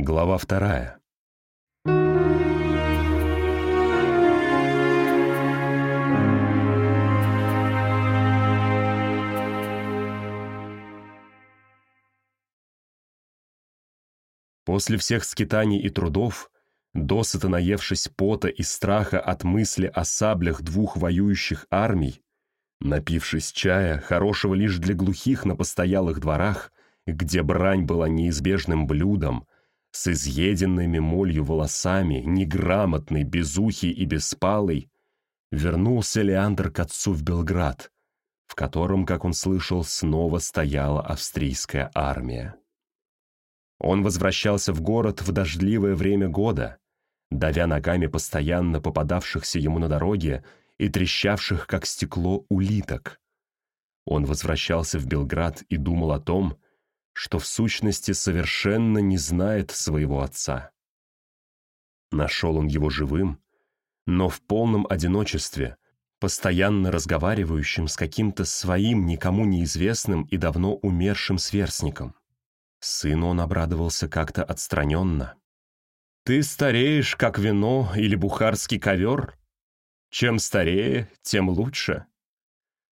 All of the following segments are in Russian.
Глава вторая. После всех скитаний и трудов, досыта наевшись пота и страха от мысли о саблях двух воюющих армий, напившись чая, хорошего лишь для глухих на постоялых дворах, где брань была неизбежным блюдом, с изъеденными молью волосами, неграмотный, безухий и беспалый, вернулся Леандр к отцу в Белград, в котором, как он слышал, снова стояла австрийская армия. Он возвращался в город в дождливое время года, давя ногами постоянно попадавшихся ему на дороге и трещавших, как стекло, улиток. Он возвращался в Белград и думал о том, что в сущности совершенно не знает своего отца. Нашел он его живым, но в полном одиночестве, постоянно разговаривающим с каким-то своим никому неизвестным и давно умершим сверстником. Сыну он обрадовался как-то отстраненно. «Ты стареешь, как вино или бухарский ковер? Чем старее, тем лучше.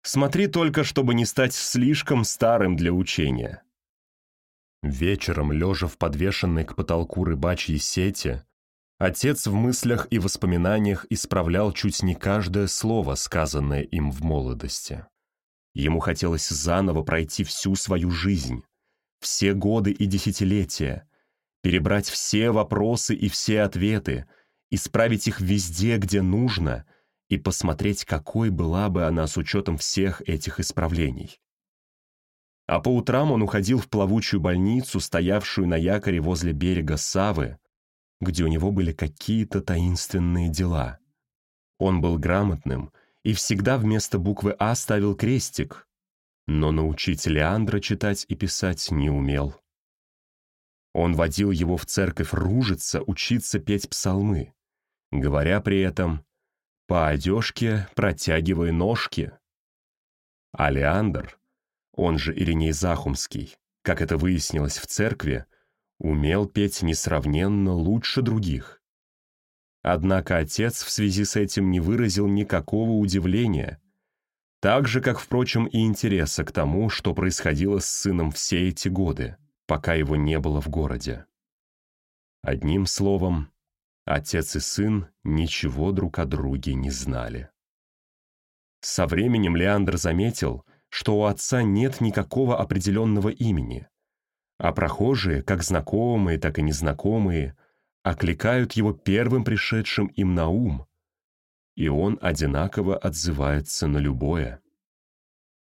Смотри только, чтобы не стать слишком старым для учения. Вечером, лежа в подвешенной к потолку рыбачьей сети, отец в мыслях и воспоминаниях исправлял чуть не каждое слово, сказанное им в молодости. Ему хотелось заново пройти всю свою жизнь, все годы и десятилетия, перебрать все вопросы и все ответы, исправить их везде, где нужно, и посмотреть, какой была бы она с учетом всех этих исправлений. А по утрам он уходил в плавучую больницу, стоявшую на якоре возле берега Савы, где у него были какие-то таинственные дела. Он был грамотным и всегда вместо буквы «А» ставил крестик, но научить Леандра читать и писать не умел. Он водил его в церковь ружиться, учиться петь псалмы, говоря при этом «по одежке протягивай ножки». А Леандр он же Ириней Захумский, как это выяснилось в церкви, умел петь несравненно лучше других. Однако отец в связи с этим не выразил никакого удивления, так же, как, впрочем, и интереса к тому, что происходило с сыном все эти годы, пока его не было в городе. Одним словом, отец и сын ничего друг о друге не знали. Со временем Леандр заметил, что у отца нет никакого определенного имени, а прохожие, как знакомые, так и незнакомые, окликают его первым пришедшим им на ум, и он одинаково отзывается на любое.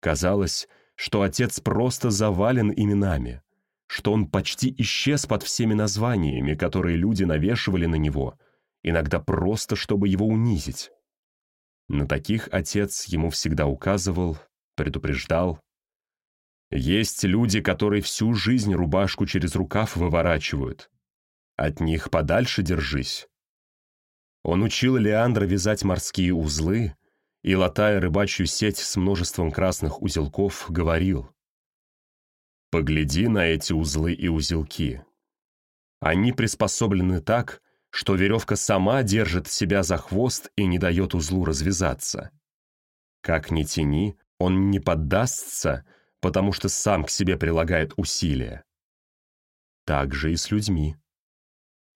Казалось, что отец просто завален именами, что он почти исчез под всеми названиями, которые люди навешивали на него, иногда просто, чтобы его унизить. На таких отец ему всегда указывал предупреждал. Есть люди, которые всю жизнь рубашку через рукав выворачивают. От них подальше держись. Он учил Леандра вязать морские узлы и, латая рыбачью сеть с множеством красных узелков, говорил «Погляди на эти узлы и узелки. Они приспособлены так, что веревка сама держит себя за хвост и не дает узлу развязаться. Как ни тяни, он не поддастся, потому что сам к себе прилагает усилия. Так же и с людьми.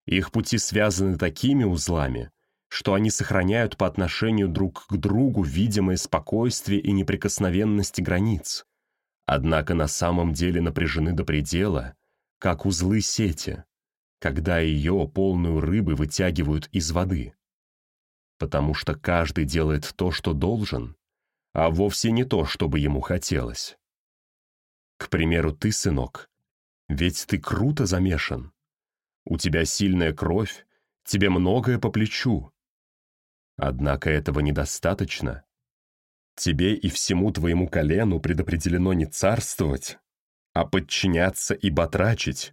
Их пути связаны такими узлами, что они сохраняют по отношению друг к другу видимое спокойствие и неприкосновенность границ, однако на самом деле напряжены до предела, как узлы сети, когда ее, полную рыбы, вытягивают из воды. Потому что каждый делает то, что должен, а вовсе не то, что бы ему хотелось. К примеру, ты, сынок, ведь ты круто замешан. У тебя сильная кровь, тебе многое по плечу. Однако этого недостаточно. Тебе и всему твоему колену предопределено не царствовать, а подчиняться и батрачить.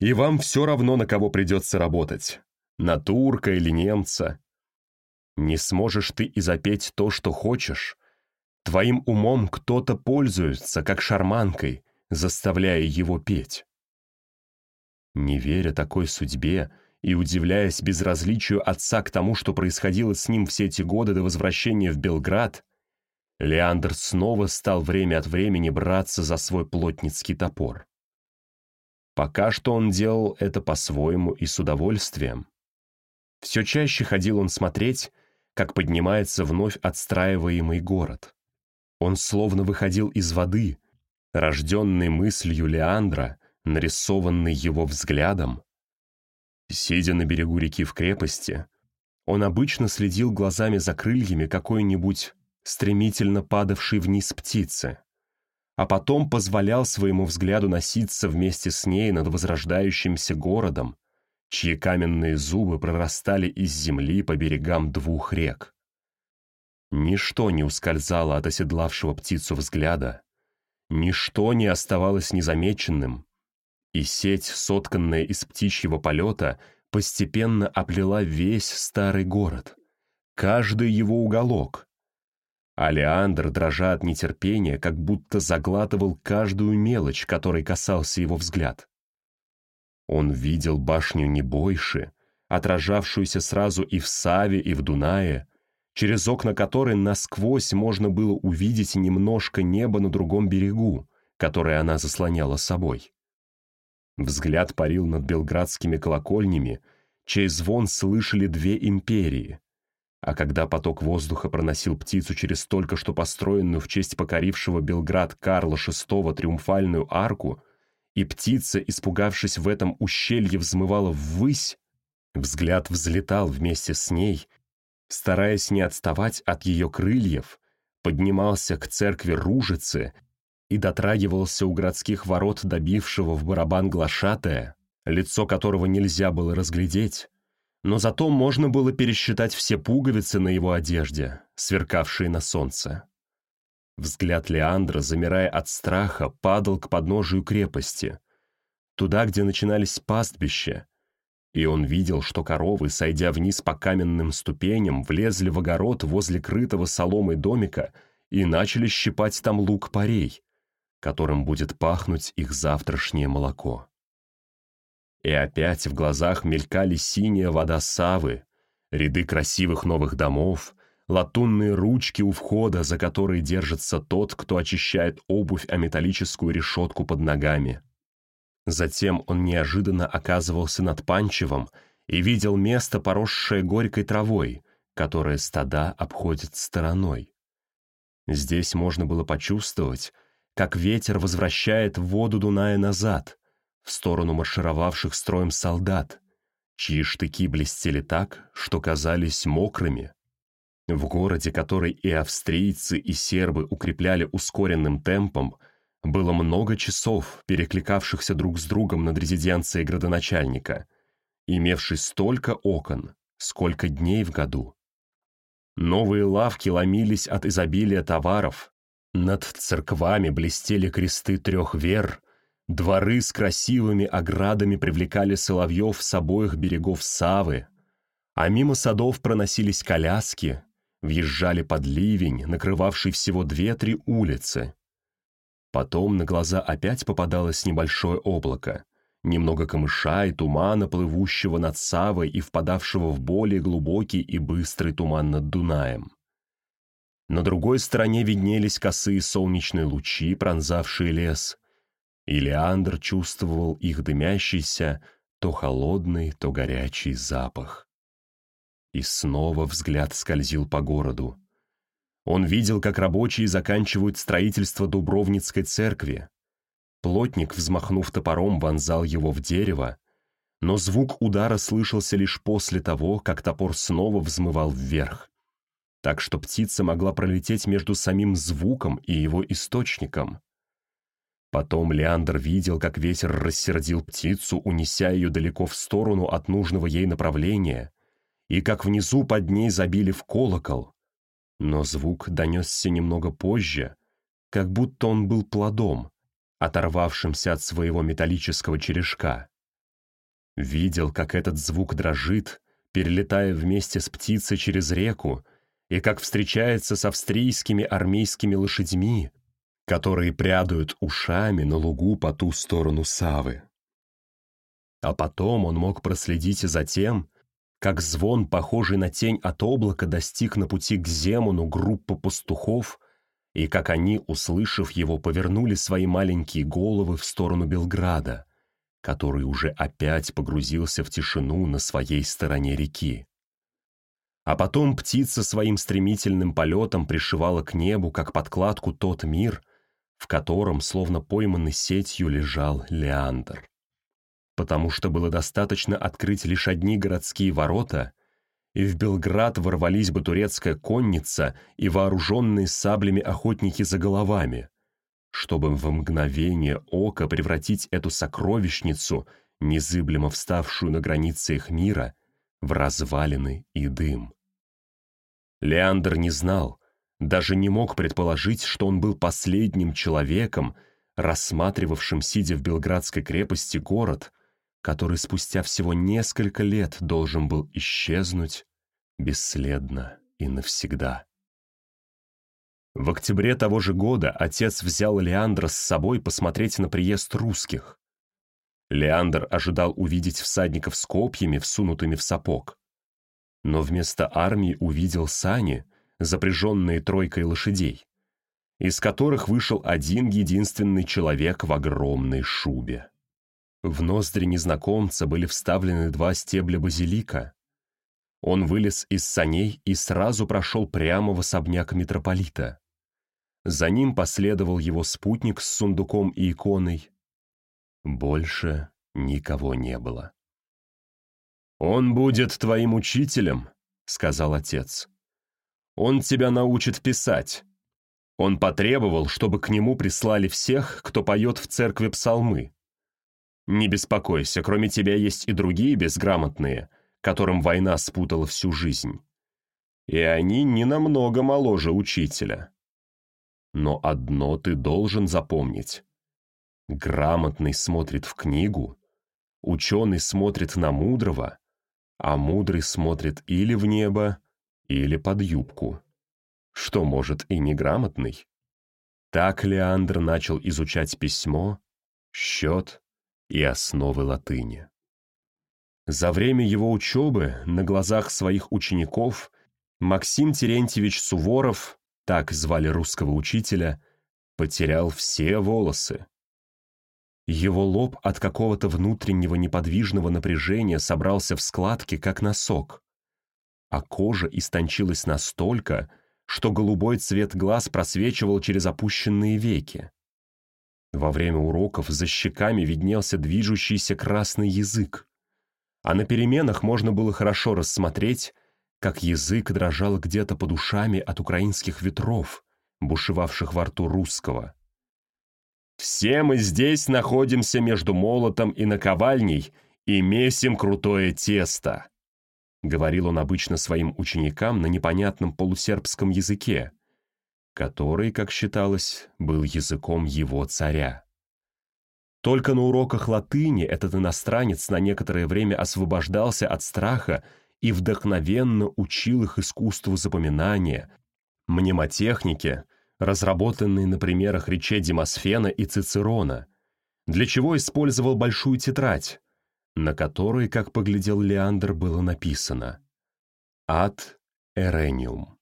И вам все равно, на кого придется работать, на турка или немца. Не сможешь ты и запеть то, что хочешь, Твоим умом кто-то пользуется, как шарманкой, заставляя его петь. Не веря такой судьбе и удивляясь безразличию отца к тому, что происходило с ним все эти годы до возвращения в Белград, Леандр снова стал время от времени браться за свой плотницкий топор. Пока что он делал это по-своему и с удовольствием. Все чаще ходил он смотреть, как поднимается вновь отстраиваемый город. Он словно выходил из воды, рожденный мыслью Леандра, нарисованный его взглядом. Сидя на берегу реки в крепости, он обычно следил глазами за крыльями какой-нибудь стремительно падавшей вниз птицы, а потом позволял своему взгляду носиться вместе с ней над возрождающимся городом, чьи каменные зубы прорастали из земли по берегам двух рек. Ничто не ускользало от оседлавшего птицу взгляда, ничто не оставалось незамеченным, и сеть, сотканная из птичьего полета, постепенно оплела весь старый город, каждый его уголок. А Леандр, дрожа от нетерпения, как будто заглатывал каждую мелочь, которой касался его взгляд. Он видел башню Небойши, отражавшуюся сразу и в Саве, и в Дунае, через окна которой насквозь можно было увидеть немножко неба на другом берегу, которое она заслоняла собой. Взгляд парил над белградскими колокольнями, чей звон слышали две империи. А когда поток воздуха проносил птицу через только что построенную в честь покорившего Белград Карла VI триумфальную арку, и птица, испугавшись в этом ущелье, взмывала ввысь, взгляд взлетал вместе с ней, стараясь не отставать от ее крыльев, поднимался к церкви Ружицы и дотрагивался у городских ворот добившего в барабан глашатая, лицо которого нельзя было разглядеть, но зато можно было пересчитать все пуговицы на его одежде, сверкавшие на солнце. Взгляд Леандра, замирая от страха, падал к подножию крепости, туда, где начинались пастбища, и он видел, что коровы, сойдя вниз по каменным ступеням, влезли в огород возле крытого соломой домика и начали щипать там лук-порей, которым будет пахнуть их завтрашнее молоко. И опять в глазах мелькали синяя вода Савы, ряды красивых новых домов, латунные ручки у входа, за которые держится тот, кто очищает обувь о металлическую решетку под ногами. Затем он неожиданно оказывался над Панчевом и видел место, поросшее горькой травой, которое стада обходит стороной. Здесь можно было почувствовать, как ветер возвращает воду Дуная назад, в сторону маршировавших строем солдат, чьи штыки блестели так, что казались мокрыми, в городе, который и австрийцы, и сербы укрепляли ускоренным темпом, было много часов, перекликавшихся друг с другом над резиденцией градоначальника, имевшей столько окон, сколько дней в году. Новые лавки ломились от изобилия товаров, над церквами блестели кресты трех вер, дворы с красивыми оградами привлекали соловьев с обоих берегов Савы, а мимо садов проносились коляски, въезжали под ливень, накрывавший всего две-три улицы. Потом на глаза опять попадалось небольшое облако, немного камыша и тумана, плывущего над Савой и впадавшего в более глубокий и быстрый туман над Дунаем. На другой стороне виднелись косые солнечные лучи, пронзавшие лес, и Леандр чувствовал их дымящийся, то холодный, то горячий запах. И снова взгляд скользил по городу. Он видел, как рабочие заканчивают строительство Дубровницкой церкви. Плотник, взмахнув топором, вонзал его в дерево, но звук удара слышался лишь после того, как топор снова взмывал вверх. Так что птица могла пролететь между самим звуком и его источником. Потом Леандр видел, как ветер рассердил птицу, унеся ее далеко в сторону от нужного ей направления, и как внизу под ней забили в колокол. Но звук донесся немного позже, как будто он был плодом, оторвавшимся от своего металлического черешка. Видел, как этот звук дрожит, перелетая вместе с птицей через реку, и как встречается с австрийскими армейскими лошадьми, которые прядают ушами на лугу по ту сторону Савы. А потом он мог проследить и за тем, как звон, похожий на тень от облака, достиг на пути к Земуну группы пастухов, и как они, услышав его, повернули свои маленькие головы в сторону Белграда, который уже опять погрузился в тишину на своей стороне реки. А потом птица своим стремительным полетом пришивала к небу, как подкладку, тот мир, в котором, словно пойманный сетью, лежал Леандр. Потому что было достаточно открыть лишь одни городские ворота, и в Белград ворвались бы турецкая конница и вооруженные саблями охотники за головами, чтобы в мгновение ока превратить эту сокровищницу, незыблемо вставшую на границе их мира, в развалины и дым. Леандр не знал, даже не мог предположить, что он был последним человеком, рассматривавшим, сидя в Белградской крепости, город, который спустя всего несколько лет должен был исчезнуть бесследно и навсегда. В октябре того же года отец взял Леандра с собой посмотреть на приезд русских. Леандр ожидал увидеть всадников с копьями, всунутыми в сапог. Но вместо армии увидел сани — запряженные тройкой лошадей, из которых вышел один единственный человек в огромной шубе. В ноздри незнакомца были вставлены два стебля базилика. Он вылез из саней и сразу прошел прямо в особняк митрополита. За ним последовал его спутник с сундуком и иконой. Больше никого не было. «Он будет твоим учителем», — сказал отец. Он тебя научит писать. Он потребовал, чтобы к нему прислали всех, кто поет в церкви псалмы. Не беспокойся, кроме тебя есть и другие безграмотные, которым война спутала всю жизнь. И они не намного моложе учителя. Но одно ты должен запомнить. Грамотный смотрит в книгу, ученый смотрит на мудрого, а мудрый смотрит или в небо, или под юбку. Что может и неграмотный? Так Леандр начал изучать письмо, счет и основы латыни. За время его учебы на глазах своих учеников Максим Терентьевич Суворов, так звали русского учителя, потерял все волосы. Его лоб от какого-то внутреннего неподвижного напряжения собрался в складки, как носок а кожа истончилась настолько, что голубой цвет глаз просвечивал через опущенные веки. Во время уроков за щеками виднелся движущийся красный язык, а на переменах можно было хорошо рассмотреть, как язык дрожал где-то под ушами от украинских ветров, бушевавших во рту русского. «Все мы здесь находимся между молотом и наковальней и месим крутое тесто», — говорил он обычно своим ученикам на непонятном полусербском языке, который, как считалось, был языком его царя. Только на уроках латыни этот иностранец на некоторое время освобождался от страха и вдохновенно учил их искусству запоминания, мнемотехнике, разработанной на примерах речей Демосфена и Цицерона, для чего использовал большую тетрадь, на которой, как поглядел Леандр, было написано «Ад Эрениум».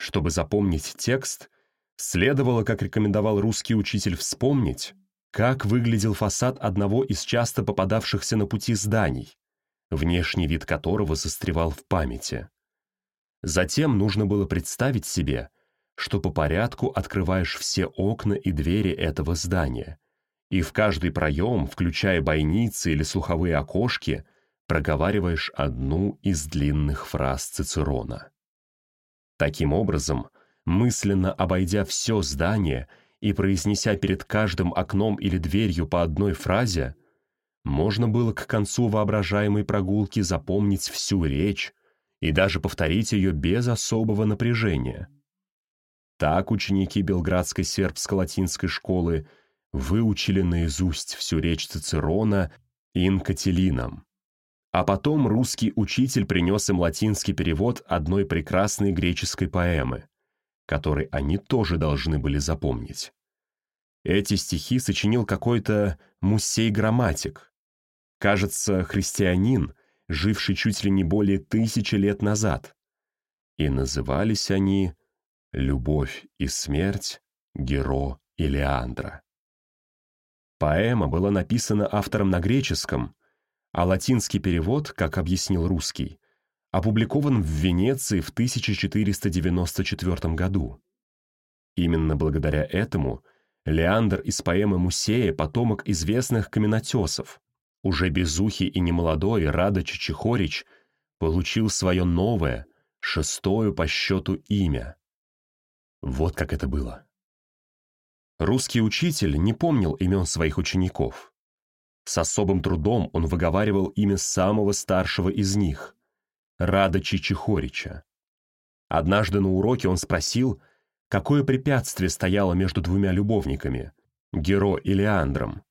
Чтобы запомнить текст, следовало, как рекомендовал русский учитель, вспомнить, как выглядел фасад одного из часто попадавшихся на пути зданий, внешний вид которого застревал в памяти. Затем нужно было представить себе, что по порядку открываешь все окна и двери этого здания — и в каждый проем, включая бойницы или слуховые окошки, проговариваешь одну из длинных фраз Цицерона. Таким образом, мысленно обойдя все здание и произнеся перед каждым окном или дверью по одной фразе, можно было к концу воображаемой прогулки запомнить всю речь и даже повторить ее без особого напряжения. Так ученики Белградской сербско-латинской школы – выучили наизусть всю речь Цицерона инкателином. А потом русский учитель принес им латинский перевод одной прекрасной греческой поэмы, который они тоже должны были запомнить. Эти стихи сочинил какой-то мусей-грамматик. кажется, христианин, живший чуть ли не более тысячи лет назад. И назывались они «Любовь и смерть Геро и Леандра». Поэма была написана автором на греческом, а латинский перевод, как объяснил русский, опубликован в Венеции в 1494 году. Именно благодаря этому Леандр из поэмы Мусея потомок известных каменотесов, уже безухий и немолодой Рада Чичихорич получил свое новое, шестое по счету имя. Вот как это было. Русский учитель не помнил имен своих учеников. С особым трудом он выговаривал имя самого старшего из них, Рада Чичихорича. Однажды на уроке он спросил, какое препятствие стояло между двумя любовниками, Геро и Леандром,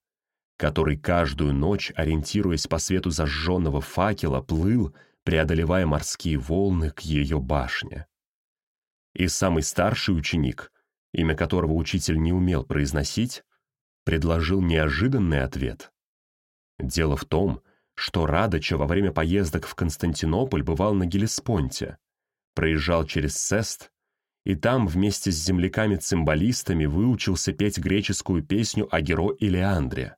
который каждую ночь, ориентируясь по свету зажженного факела, плыл, преодолевая морские волны к ее башне. И самый старший ученик, имя которого учитель не умел произносить, предложил неожиданный ответ. Дело в том, что Радоча во время поездок в Константинополь бывал на Гелеспонте, проезжал через Сест, и там вместе с земляками-цимбалистами выучился петь греческую песню о Геро и.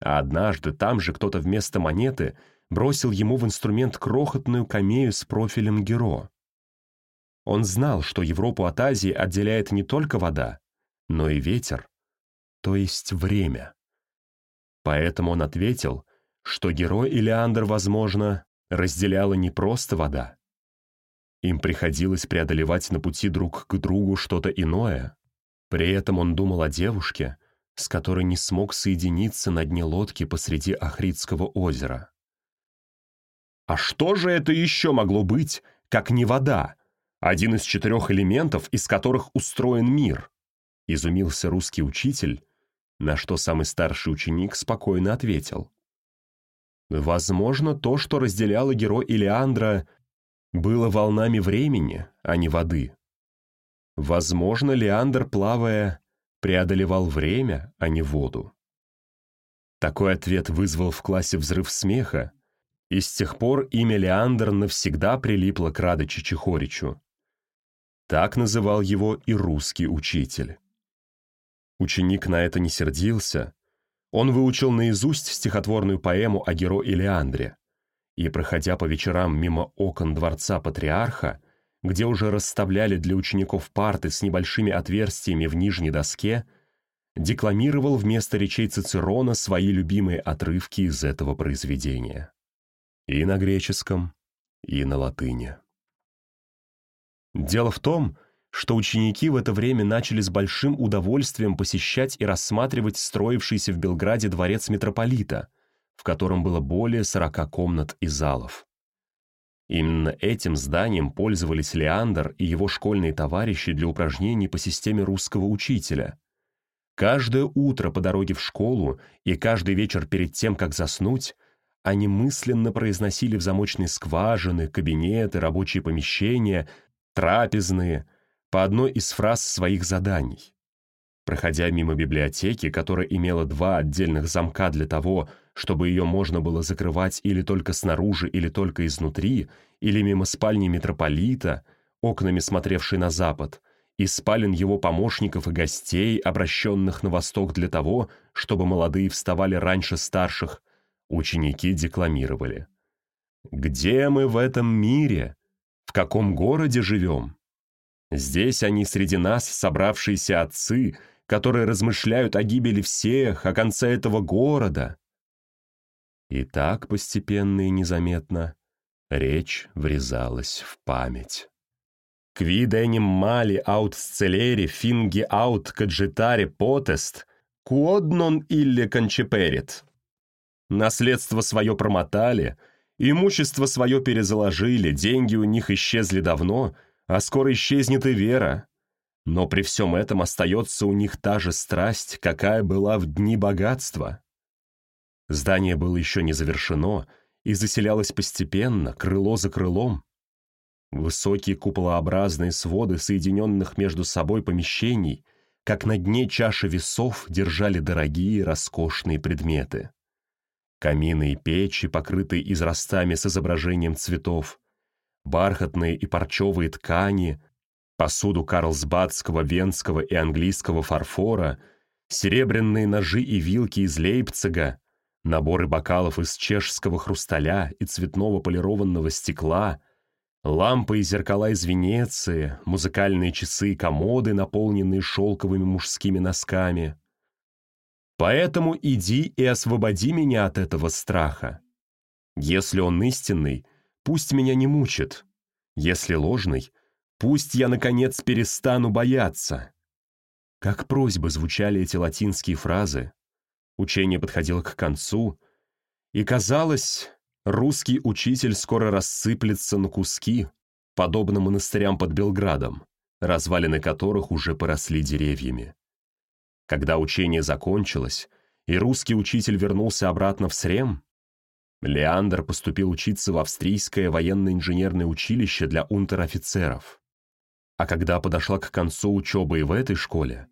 А однажды там же кто-то вместо монеты бросил ему в инструмент крохотную камею с профилем Геро. Он знал, что Европу от Азии отделяет не только вода, но и ветер, то есть время. Поэтому он ответил, что герой Илеандр, возможно, разделяла не просто вода. Им приходилось преодолевать на пути друг к другу что-то иное. При этом он думал о девушке, с которой не смог соединиться на дне лодки посреди Ахридского озера. А что же это еще могло быть, как не вода, один из четырех элементов, из которых устроен мир? Изумился русский учитель, на что самый старший ученик спокойно ответил. Возможно, то, что разделяло герой Илиандра, было волнами времени, а не воды. Возможно, Леандр, плавая, преодолевал время, а не воду. Такой ответ вызвал в классе взрыв смеха, и с тех пор имя Леандр навсегда прилипло к Радочи Чехоричу. Так называл его и русский учитель. Ученик на это не сердился, он выучил наизусть стихотворную поэму о Геро и Леандре, и, проходя по вечерам мимо окон дворца патриарха, где уже расставляли для учеников парты с небольшими отверстиями в нижней доске, декламировал вместо речей Цицерона свои любимые отрывки из этого произведения. И на греческом, и на латыни. Дело в том, что ученики в это время начали с большим удовольствием посещать и рассматривать строившийся в Белграде дворец митрополита, в котором было более 40 комнат и залов. Именно этим зданием пользовались Леандр и его школьные товарищи для упражнений по системе русского учителя. Каждое утро по дороге в школу и каждый вечер перед тем, как заснуть, они мысленно произносили в замочные скважины, кабинеты, рабочие помещения, трапезные, по одной из фраз своих заданий. Проходя мимо библиотеки, которая имела два отдельных замка для того, чтобы ее можно было закрывать или только снаружи, или только изнутри, или мимо спальни митрополита, окнами смотревшей на запад, и спален его помощников и гостей, обращенных на восток для того, чтобы молодые вставали раньше старших, ученики декламировали. «Где мы в этом мире? В каком городе живем? Здесь они среди нас, собравшиеся отцы, которые размышляют о гибели всех, о конце этого города. И так постепенно и незаметно речь врезалась в память. «Квиденим мали аут сцелери финги аут каджитаре потест, куоднон илле кончеперит». Наследство свое промотали, имущество свое перезаложили, деньги у них исчезли давно — а скоро исчезнет и вера. Но при всем этом остается у них та же страсть, какая была в дни богатства. Здание было еще не завершено и заселялось постепенно, крыло за крылом. Высокие куполообразные своды соединенных между собой помещений, как на дне чаши весов, держали дорогие роскошные предметы. Камины и печи, покрытые израстами с изображением цветов, бархатные и парчевые ткани, посуду карлсбадского, венского и английского фарфора, серебряные ножи и вилки из Лейпцига, наборы бокалов из чешского хрусталя и цветного полированного стекла, лампы и зеркала из Венеции, музыкальные часы и комоды, наполненные шелковыми мужскими носками. Поэтому иди и освободи меня от этого страха. Если он истинный, пусть меня не мучит. Если ложный, пусть я, наконец, перестану бояться. Как просьбы звучали эти латинские фразы, Учение подходило к концу, и казалось, русский учитель скоро рассыплется на куски, подобно монастырям под Белградом, развалины которых уже поросли деревьями. Когда учение закончилось, и русский учитель вернулся обратно в Срем, Леандр поступил учиться в австрийское военно-инженерное училище для унтер-офицеров. А когда подошла к концу учебы и в этой школе,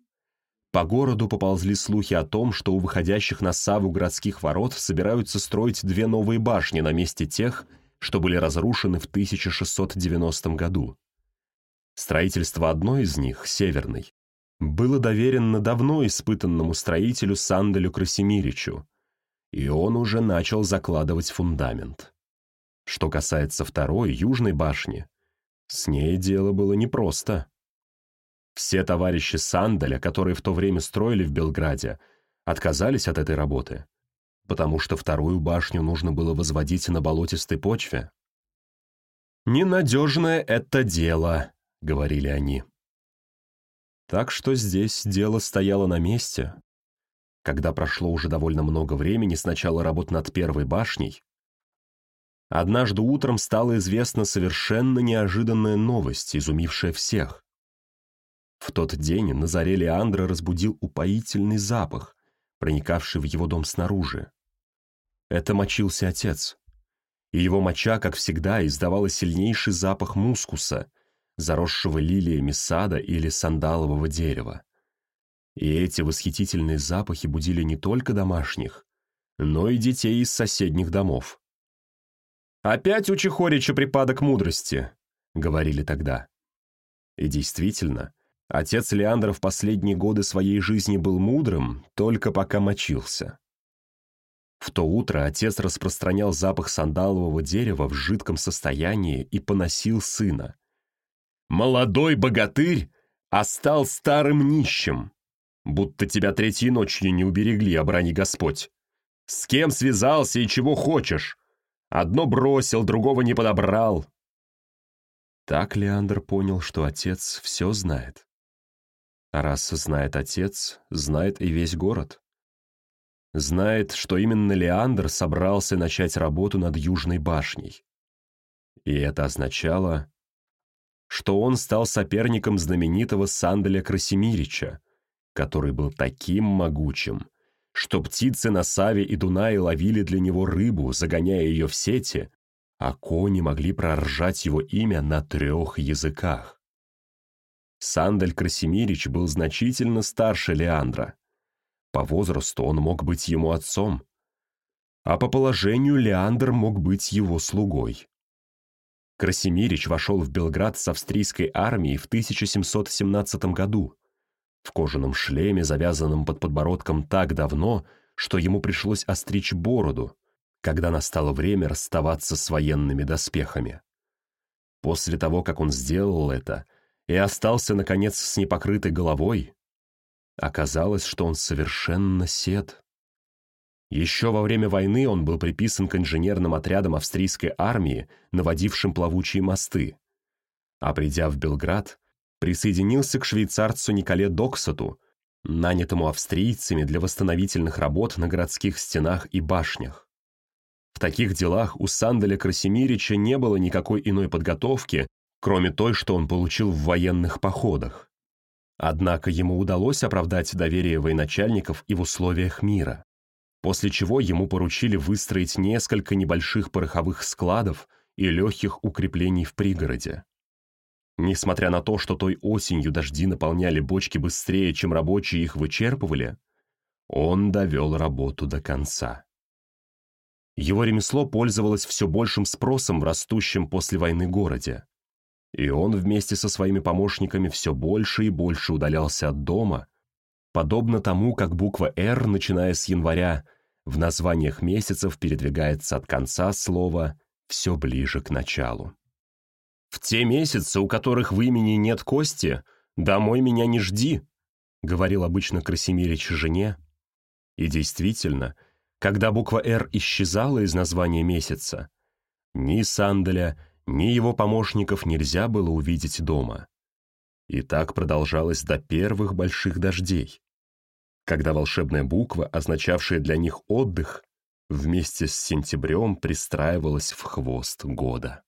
по городу поползли слухи о том, что у выходящих на Саву городских ворот собираются строить две новые башни на месте тех, что были разрушены в 1690 году. Строительство одной из них, северной, было доверено давно испытанному строителю Санделю Красимиричу, и он уже начал закладывать фундамент. Что касается второй, южной башни, с ней дело было непросто. Все товарищи Сандаля, которые в то время строили в Белграде, отказались от этой работы, потому что вторую башню нужно было возводить на болотистой почве. «Ненадежное это дело», — говорили они. Так что здесь дело стояло на месте. Когда прошло уже довольно много времени с начала работ над первой башней, однажды утром стала известна совершенно неожиданная новость, изумившая всех. В тот день на заре Леандра разбудил упоительный запах, проникавший в его дом снаружи. Это мочился отец. И его моча, как всегда, издавала сильнейший запах мускуса, заросшего лилиями сада или сандалового дерева. И эти восхитительные запахи будили не только домашних, но и детей из соседних домов. «Опять у Чехорича припадок мудрости», — говорили тогда. И действительно, Отец Леандра в последние годы своей жизни был мудрым, только пока мочился. В то утро отец распространял запах сандалового дерева в жидком состоянии и поносил сына. «Молодой богатырь, а стал старым нищим, будто тебя третьей ночью не уберегли, обрани Господь. С кем связался и чего хочешь? Одно бросил, другого не подобрал». Так Леандр понял, что отец все знает. А раз знает отец, знает и весь город. Знает, что именно Леандр собрался начать работу над Южной башней. И это означало, что он стал соперником знаменитого Санделя Красимирича, который был таким могучим, что птицы на Саве и Дунае ловили для него рыбу, загоняя ее в сети, а кони могли проржать его имя на трех языках. Сандаль Красимирич был значительно старше Леандра. По возрасту он мог быть ему отцом, а по положению Леандр мог быть его слугой. Красимирич вошел в Белград с австрийской армией в 1717 году, в кожаном шлеме, завязанном под подбородком так давно, что ему пришлось остричь бороду, когда настало время расставаться с военными доспехами. После того, как он сделал это, и остался, наконец, с непокрытой головой, оказалось, что он совершенно сед. Еще во время войны он был приписан к инженерным отрядам австрийской армии, наводившим плавучие мосты. А придя в Белград, присоединился к швейцарцу Николе Доксату, нанятому австрийцами для восстановительных работ на городских стенах и башнях. В таких делах у Санделя Красимирича не было никакой иной подготовки, кроме той, что он получил в военных походах. Однако ему удалось оправдать доверие военачальников и в условиях мира, после чего ему поручили выстроить несколько небольших пороховых складов и легких укреплений в пригороде. Несмотря на то, что той осенью дожди наполняли бочки быстрее, чем рабочие их вычерпывали, он довел работу до конца. Его ремесло пользовалось все большим спросом в растущем после войны городе. И он вместе со своими помощниками все больше и больше удалялся от дома, подобно тому, как буква «Р», начиная с января, в названиях месяцев передвигается от конца слова все ближе к началу. «В те месяцы, у которых в имени нет кости, домой меня не жди», говорил обычно Красимирич жене. И действительно, когда буква «Р» исчезала из названия месяца, ни Санделя, ни его помощников нельзя было увидеть дома. И так продолжалось до первых больших дождей, когда волшебная буква, означавшая для них отдых, вместе с сентябрем пристраивалась в хвост года.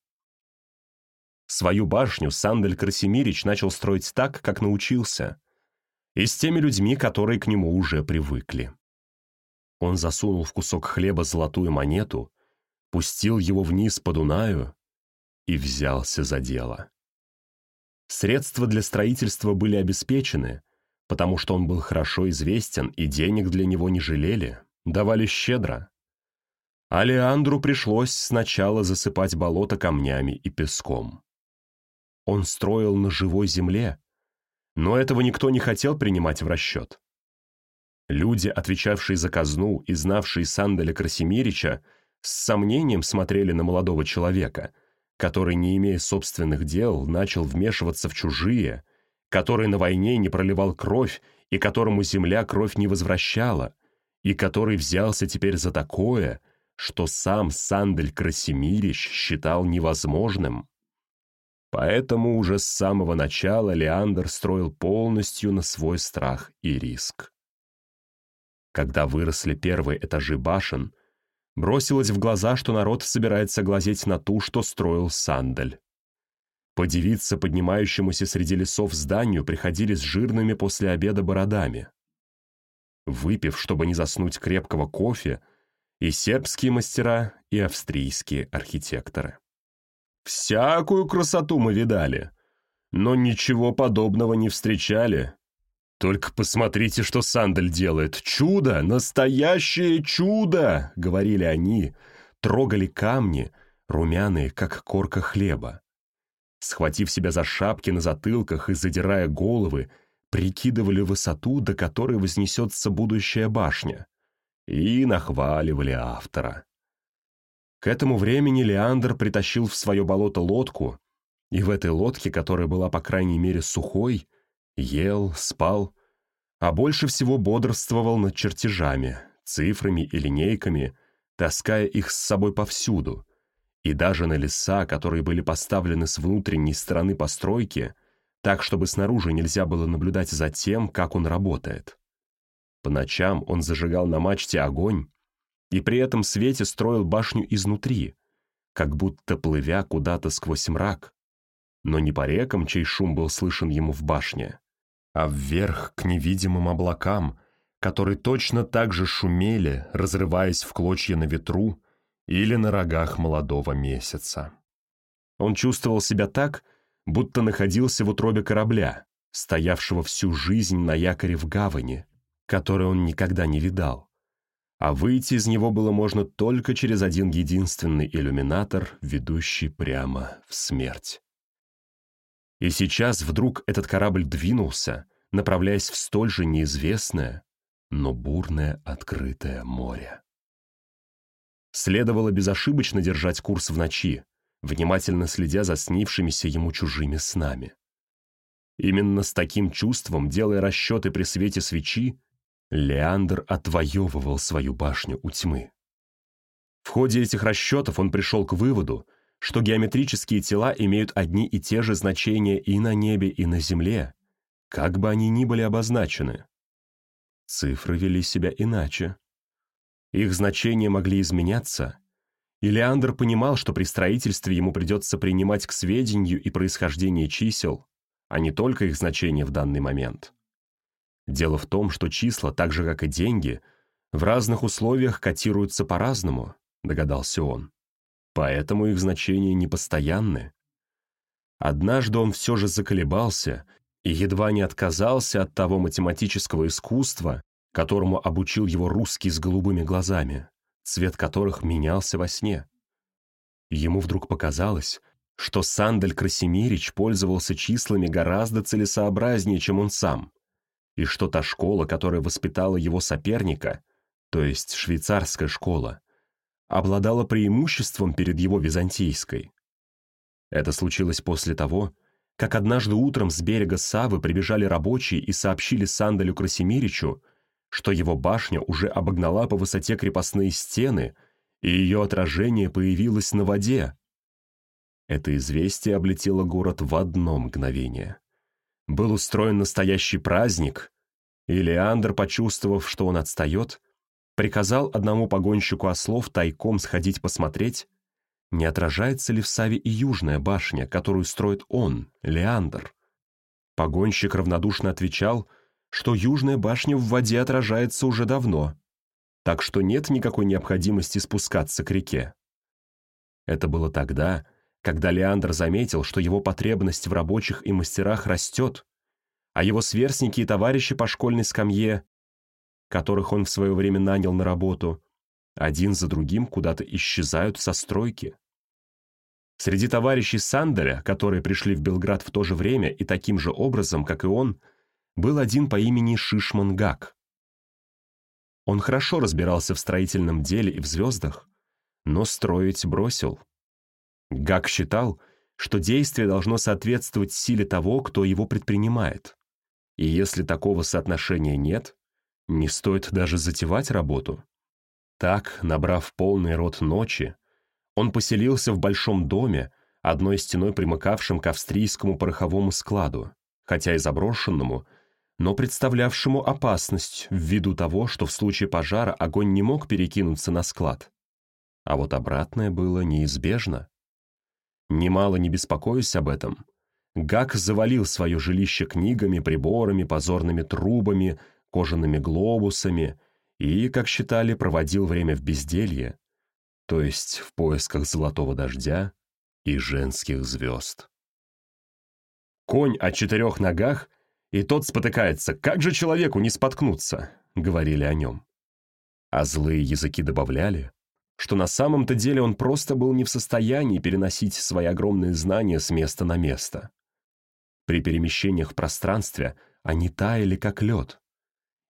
Свою башню Сандель Красимирич начал строить так, как научился, и с теми людьми, которые к нему уже привыкли. Он засунул в кусок хлеба золотую монету, пустил его вниз по Дунаю и взялся за дело. Средства для строительства были обеспечены, потому что он был хорошо известен и денег для него не жалели, давали щедро. А Леандру пришлось сначала засыпать болото камнями и песком. Он строил на живой земле, но этого никто не хотел принимать в расчет. Люди, отвечавшие за казну и знавшие Санделя Красимирича, с сомнением смотрели на молодого человека, который, не имея собственных дел, начал вмешиваться в чужие, который на войне не проливал кровь и которому земля кровь не возвращала, и который взялся теперь за такое, что сам Сандель Красимирич считал невозможным. Поэтому уже с самого начала Леандр строил полностью на свой страх и риск. Когда выросли первые этажи башен, бросилось в глаза, что народ собирается глазеть на ту, что строил Сандель. Подивиться поднимающемуся среди лесов зданию приходили с жирными после обеда бородами. Выпив, чтобы не заснуть крепкого кофе, и сербские мастера, и австрийские архитекторы. Всякую красоту мы видали, но ничего подобного не встречали. Только посмотрите, что Сандель делает. Чудо! Настоящее чудо! Говорили они, трогали камни, румяные, как корка хлеба. Схватив себя за шапки на затылках и задирая головы, прикидывали высоту, до которой вознесется будущая башня, и нахваливали автора. К этому времени Леандр притащил в свое болото лодку, и в этой лодке, которая была по крайней мере сухой, ел, спал, а больше всего бодрствовал над чертежами, цифрами и линейками, таская их с собой повсюду, и даже на леса, которые были поставлены с внутренней стороны постройки, так, чтобы снаружи нельзя было наблюдать за тем, как он работает. По ночам он зажигал на мачте огонь, и при этом свете строил башню изнутри, как будто плывя куда-то сквозь мрак, но не по рекам, чей шум был слышен ему в башне, а вверх к невидимым облакам, которые точно так же шумели, разрываясь в клочья на ветру или на рогах молодого месяца. Он чувствовал себя так, будто находился в утробе корабля, стоявшего всю жизнь на якоре в гавани, который он никогда не видал а выйти из него было можно только через один единственный иллюминатор, ведущий прямо в смерть. И сейчас вдруг этот корабль двинулся, направляясь в столь же неизвестное, но бурное открытое море. Следовало безошибочно держать курс в ночи, внимательно следя за снившимися ему чужими снами. Именно с таким чувством, делая расчеты при свете свечи, Леандр отвоевывал свою башню у тьмы. В ходе этих расчетов он пришел к выводу, что геометрические тела имеют одни и те же значения и на небе, и на земле, как бы они ни были обозначены. Цифры вели себя иначе. Их значения могли изменяться, и Леандр понимал, что при строительстве ему придется принимать к сведению и происхождение чисел, а не только их значения в данный момент. Дело в том, что числа, так же как и деньги, в разных условиях котируются по-разному, догадался он. Поэтому их значения непостоянны. Однажды он все же заколебался и едва не отказался от того математического искусства, которому обучил его русский с голубыми глазами, цвет которых менялся во сне. Ему вдруг показалось, что Сандаль Красимирич пользовался числами гораздо целесообразнее, чем он сам, и что та школа, которая воспитала его соперника, то есть швейцарская школа, обладала преимуществом перед его византийской. Это случилось после того, как однажды утром с берега Савы прибежали рабочие и сообщили Сандалю Красимиричу, что его башня уже обогнала по высоте крепостные стены, и ее отражение появилось на воде. Это известие облетело город в одно мгновение. Был устроен настоящий праздник, и Леандр, почувствовав, что он отстает, приказал одному погонщику ослов тайком сходить посмотреть, не отражается ли в Саве и южная башня, которую строит он, Леандр. Погонщик равнодушно отвечал, что южная башня в воде отражается уже давно, так что нет никакой необходимости спускаться к реке. Это было тогда, когда Леандр заметил, что его потребность в рабочих и мастерах растет, а его сверстники и товарищи по школьной скамье, которых он в свое время нанял на работу, один за другим куда-то исчезают со стройки. Среди товарищей Санделя, которые пришли в Белград в то же время и таким же образом, как и он, был один по имени Шишман Гак. Он хорошо разбирался в строительном деле и в звездах, но строить бросил. Гак считал, что действие должно соответствовать силе того, кто его предпринимает. И если такого соотношения нет, не стоит даже затевать работу. Так, набрав полный рот ночи, он поселился в большом доме, одной стеной примыкавшем к австрийскому пороховому складу, хотя и заброшенному, но представлявшему опасность ввиду того, что в случае пожара огонь не мог перекинуться на склад. А вот обратное было неизбежно. Немало не беспокоясь об этом, Гак завалил свое жилище книгами, приборами, позорными трубами, кожаными глобусами и, как считали, проводил время в безделье, то есть в поисках золотого дождя и женских звезд. «Конь о четырех ногах, и тот спотыкается. Как же человеку не споткнуться?» — говорили о нем. А злые языки добавляли, что на самом-то деле он просто был не в состоянии переносить свои огромные знания с места на место. При перемещениях в пространстве они таяли, как лед.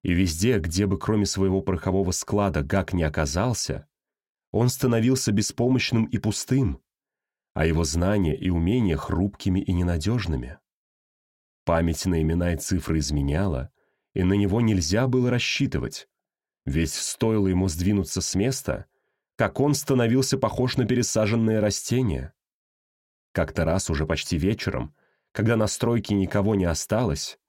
И везде, где бы кроме своего порохового склада Гак не оказался, он становился беспомощным и пустым, а его знания и умения хрупкими и ненадежными. Память на имена и цифры изменяла, и на него нельзя было рассчитывать, ведь стоило ему сдвинуться с места, как он становился похож на пересаженное растение. Как-то раз уже почти вечером, когда на стройке никого не осталось,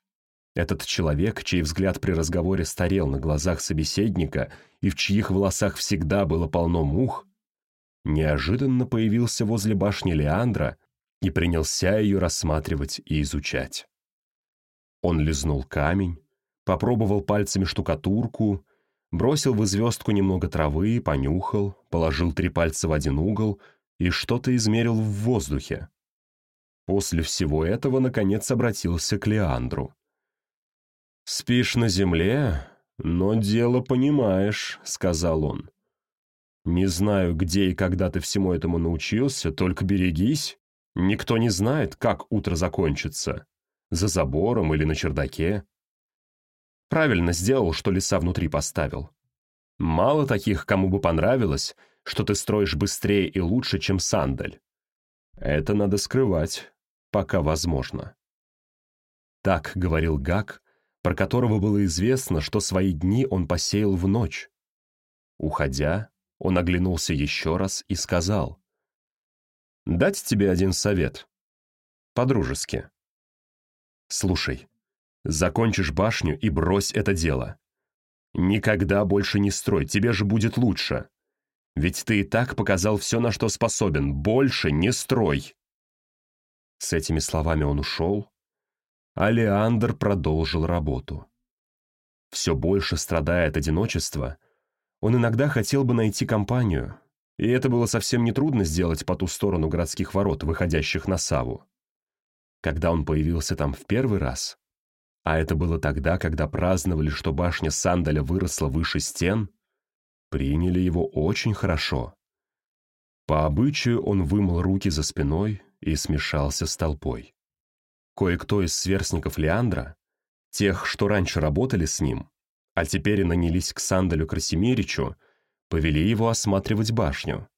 этот человек, чей взгляд при разговоре старел на глазах собеседника и в чьих волосах всегда было полно мух, неожиданно появился возле башни Леандра и принялся ее рассматривать и изучать. Он лизнул камень, попробовал пальцами штукатурку, бросил в звездку немного травы, понюхал, положил три пальца в один угол и что-то измерил в воздухе. После всего этого, наконец, обратился к Леандру. «Спишь на земле, но дело понимаешь», — сказал он. «Не знаю, где и когда ты всему этому научился, только берегись. Никто не знает, как утро закончится. За забором или на чердаке. Правильно сделал, что леса внутри поставил. Мало таких, кому бы понравилось, что ты строишь быстрее и лучше, чем сандаль. Это надо скрывать, пока возможно». Так говорил Гак, про которого было известно, что свои дни он посеял в ночь. Уходя, он оглянулся еще раз и сказал, «Дать тебе один совет. По-дружески. Слушай, закончишь башню и брось это дело. Никогда больше не строй, тебе же будет лучше. Ведь ты и так показал все, на что способен. Больше не строй!» С этими словами он ушел, а Леандр продолжил работу. Все больше страдая от одиночества, он иногда хотел бы найти компанию, и это было совсем нетрудно сделать по ту сторону городских ворот, выходящих на Саву. Когда он появился там в первый раз, а это было тогда, когда праздновали, что башня Сандаля выросла выше стен, приняли его очень хорошо. По обычаю он вымыл руки за спиной и смешался с толпой. Кое-кто из сверстников Леандра, тех, что раньше работали с ним, а теперь нанялись к Сандалю Красимиричу, повели его осматривать башню.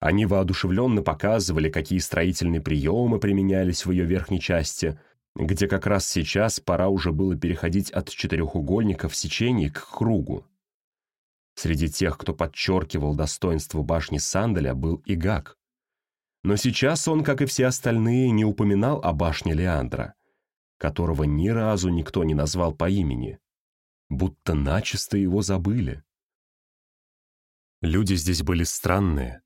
Они воодушевленно показывали, какие строительные приемы применялись в ее верхней части, где как раз сейчас пора уже было переходить от четырехугольника в сечении к кругу. Среди тех, кто подчеркивал достоинство башни Сандаля, был и Гак. Но сейчас он, как и все остальные, не упоминал о башне Леандра, которого ни разу никто не назвал по имени, будто начисто его забыли. Люди здесь были странные,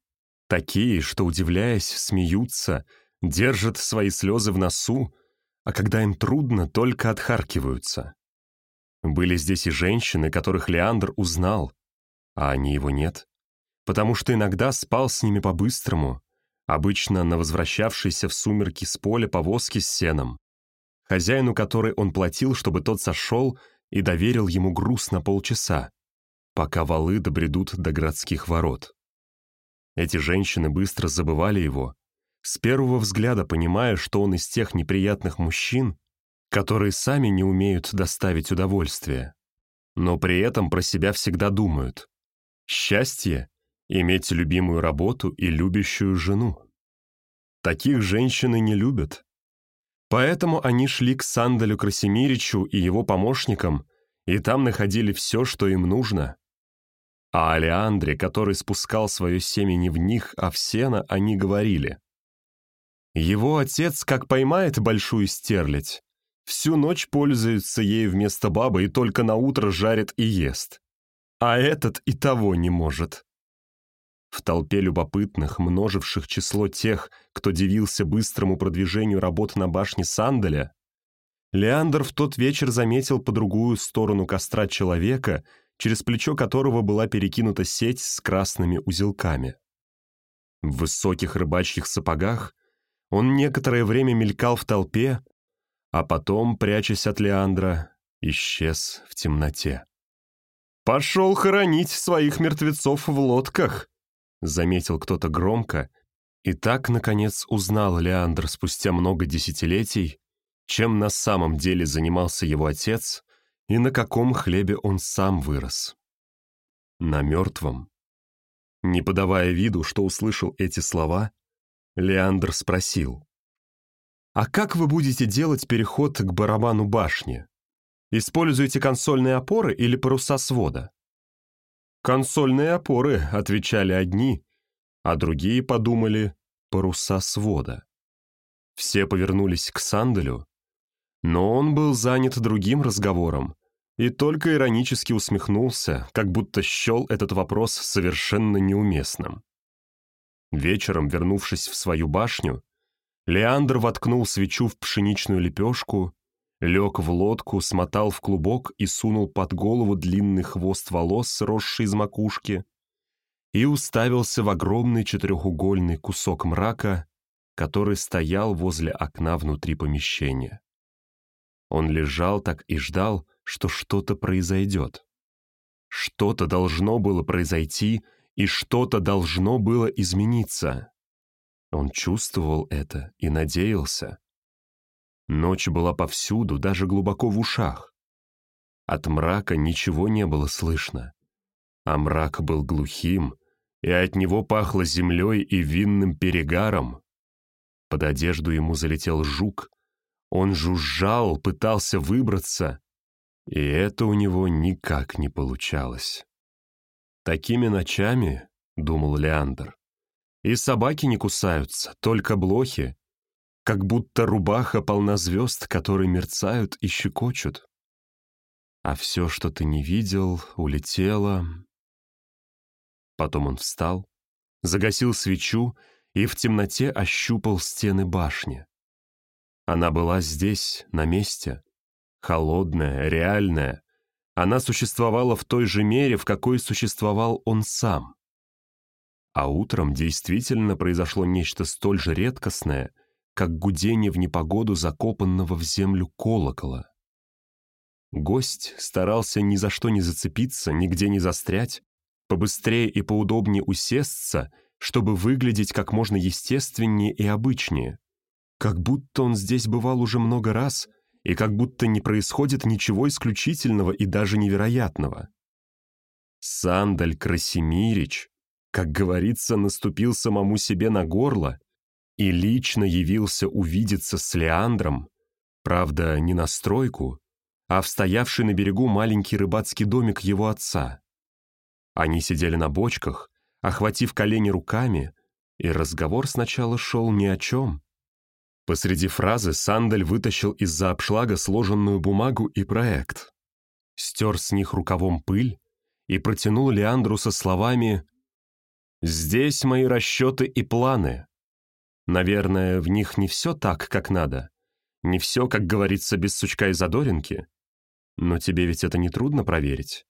такие, что, удивляясь, смеются, держат свои слезы в носу, а когда им трудно, только отхаркиваются. Были здесь и женщины, которых Леандр узнал, а они его нет, потому что иногда спал с ними по-быстрому, обычно на возвращавшейся в сумерки с поля повозке с сеном, хозяину которой он платил, чтобы тот сошел и доверил ему груз на полчаса, пока валы добредут до городских ворот. Эти женщины быстро забывали его, с первого взгляда понимая, что он из тех неприятных мужчин, которые сами не умеют доставить удовольствие, но при этом про себя всегда думают. Счастье — иметь любимую работу и любящую жену. Таких женщины не любят. Поэтому они шли к Сандалю Красимиричу и его помощникам, и там находили все, что им нужно. А о который спускал свое семя не в них, а в сено, они говорили. Его отец, как поймает большую стерлядь, всю ночь пользуется ею вместо бабы и только на утро жарит и ест а этот и того не может. В толпе любопытных, множивших число тех, кто дивился быстрому продвижению работ на башне Сандаля, Леандр в тот вечер заметил по другую сторону костра человека, через плечо которого была перекинута сеть с красными узелками. В высоких рыбачьих сапогах он некоторое время мелькал в толпе, а потом, прячась от Леандра, исчез в темноте. «Пошел хоронить своих мертвецов в лодках», — заметил кто-то громко, и так, наконец, узнал Леандр спустя много десятилетий, чем на самом деле занимался его отец и на каком хлебе он сам вырос. На мертвом. Не подавая виду, что услышал эти слова, Леандр спросил, «А как вы будете делать переход к барабану башни?» Используете консольные опоры или паруса свода?» «Консольные опоры», — отвечали одни, а другие подумали «паруса свода». Все повернулись к Санделю, но он был занят другим разговором и только иронически усмехнулся, как будто счел этот вопрос совершенно неуместным. Вечером, вернувшись в свою башню, Леандр воткнул свечу в пшеничную лепешку лег в лодку, смотал в клубок и сунул под голову длинный хвост волос, сросший из макушки, и уставился в огромный четырехугольный кусок мрака, который стоял возле окна внутри помещения. Он лежал так и ждал, что что-то произойдет. Что-то должно было произойти, и что-то должно было измениться. Он чувствовал это и надеялся. Ночь была повсюду, даже глубоко в ушах. От мрака ничего не было слышно. А мрак был глухим, и от него пахло землей и винным перегаром. Под одежду ему залетел жук. Он жужжал, пытался выбраться, и это у него никак не получалось. «Такими ночами, — думал Леандр, — и собаки не кусаются, только блохи, как будто рубаха полна звезд, которые мерцают и щекочут. А все, что ты не видел, улетело. Потом он встал, загасил свечу и в темноте ощупал стены башни. Она была здесь, на месте, холодная, реальная. Она существовала в той же мере, в какой существовал он сам. А утром действительно произошло нечто столь же редкостное — как гудение в непогоду закопанного в землю колокола. Гость старался ни за что не зацепиться, нигде не застрять, побыстрее и поудобнее усесться, чтобы выглядеть как можно естественнее и обычнее. Как будто он здесь бывал уже много раз, и как будто не происходит ничего исключительного и даже невероятного. Сандаль Красимирич, как говорится, наступил самому себе на горло и лично явился увидеться с Леандром, правда, не на стройку, а в стоявший на берегу маленький рыбацкий домик его отца. Они сидели на бочках, охватив колени руками, и разговор сначала шел ни о чем. Посреди фразы Сандаль вытащил из-за обшлага сложенную бумагу и проект. Стер с них рукавом пыль и протянул Леандру со словами «Здесь мои расчеты и планы. Наверное, в них не все так, как надо. Не все, как говорится, без сучка и задоринки. Но тебе ведь это не трудно проверить.